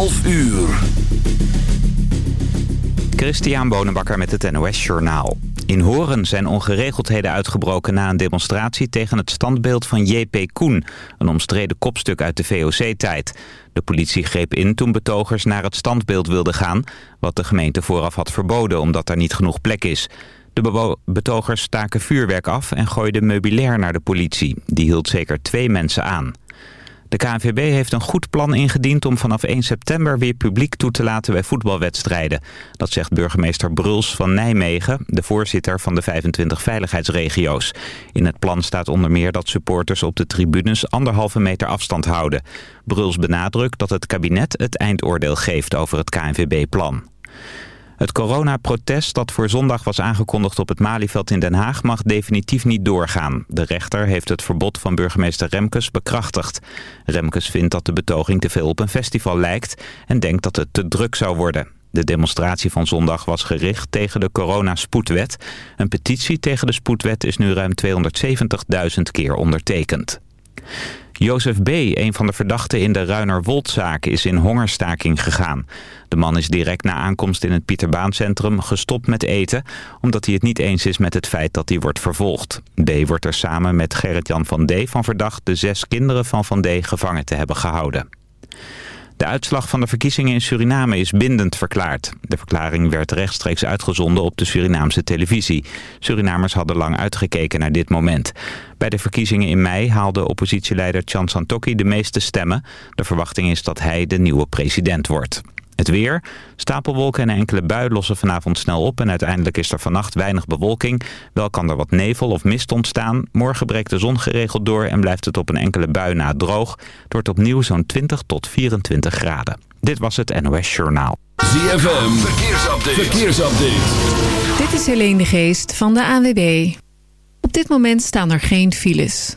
11 uur. Christian Bonenbakker met het NOS Journaal. In Horen zijn ongeregeldheden uitgebroken na een demonstratie tegen het standbeeld van J.P. Koen, een omstreden kopstuk uit de VOC-tijd. De politie greep in toen betogers naar het standbeeld wilden gaan, wat de gemeente vooraf had verboden omdat er niet genoeg plek is. De betogers staken vuurwerk af en gooiden meubilair naar de politie. Die hield zeker twee mensen aan. De KNVB heeft een goed plan ingediend om vanaf 1 september weer publiek toe te laten bij voetbalwedstrijden. Dat zegt burgemeester Bruls van Nijmegen, de voorzitter van de 25 veiligheidsregio's. In het plan staat onder meer dat supporters op de tribunes anderhalve meter afstand houden. Bruls benadrukt dat het kabinet het eindoordeel geeft over het KNVB-plan. Het coronaprotest dat voor zondag was aangekondigd op het Malieveld in Den Haag mag definitief niet doorgaan. De rechter heeft het verbod van burgemeester Remkes bekrachtigd. Remkes vindt dat de betoging te veel op een festival lijkt en denkt dat het te druk zou worden. De demonstratie van zondag was gericht tegen de coronaspoedwet. Een petitie tegen de spoedwet is nu ruim 270.000 keer ondertekend. Jozef B., een van de verdachten in de Ruinerwoldzaak, is in hongerstaking gegaan. De man is direct na aankomst in het Pieterbaancentrum gestopt met eten... omdat hij het niet eens is met het feit dat hij wordt vervolgd. B. wordt er samen met Gerrit-Jan van D. van verdacht de zes kinderen van Van D. gevangen te hebben gehouden. De uitslag van de verkiezingen in Suriname is bindend verklaard. De verklaring werd rechtstreeks uitgezonden op de Surinaamse televisie. Surinamers hadden lang uitgekeken naar dit moment. Bij de verkiezingen in mei haalde oppositieleider Chan Santokki de meeste stemmen. De verwachting is dat hij de nieuwe president wordt. Het weer. Stapelwolken en enkele bui lossen vanavond snel op... en uiteindelijk is er vannacht weinig bewolking. Wel kan er wat nevel of mist ontstaan. Morgen breekt de zon geregeld door en blijft het op een enkele bui na droog. Het wordt opnieuw zo'n 20 tot 24 graden. Dit was het NOS Journaal. ZFM. Verkeersupdate. Verkeersupdate. Dit is Helene de Geest van de ANWB. Op dit moment staan er geen files.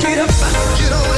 Get up, get.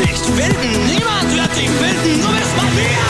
nicht finden. Niemand wird dich finden. Du bist bei mir.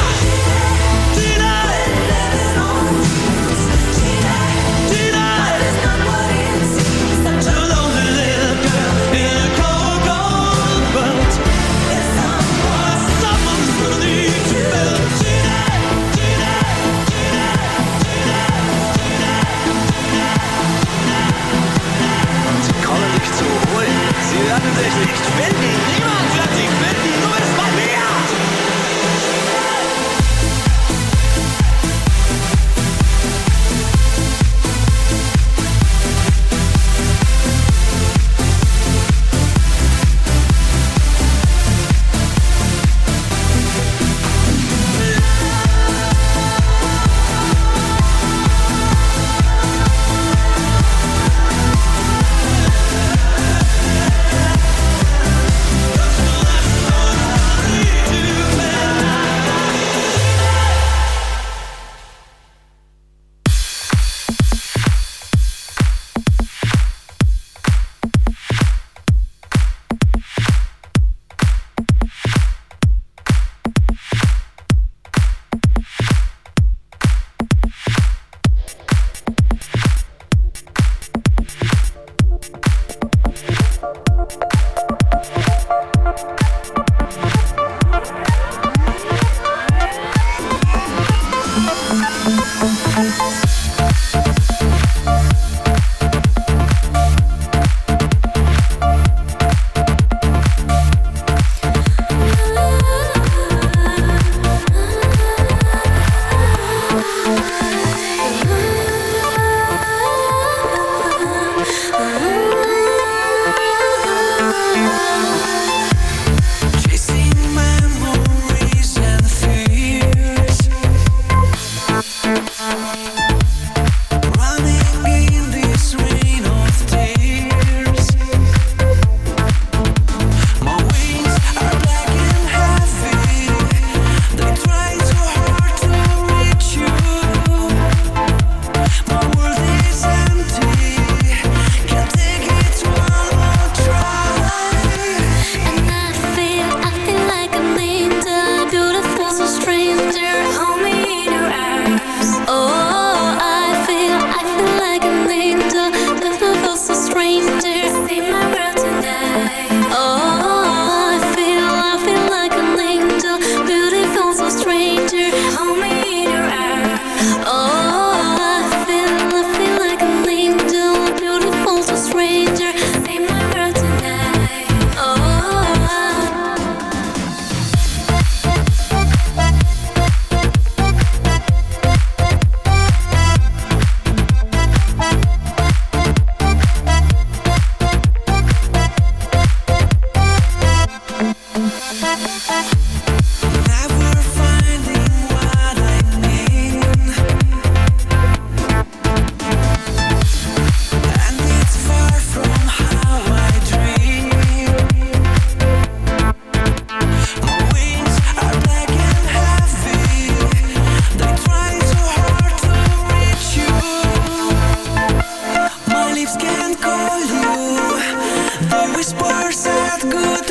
They whispers said goodbyes.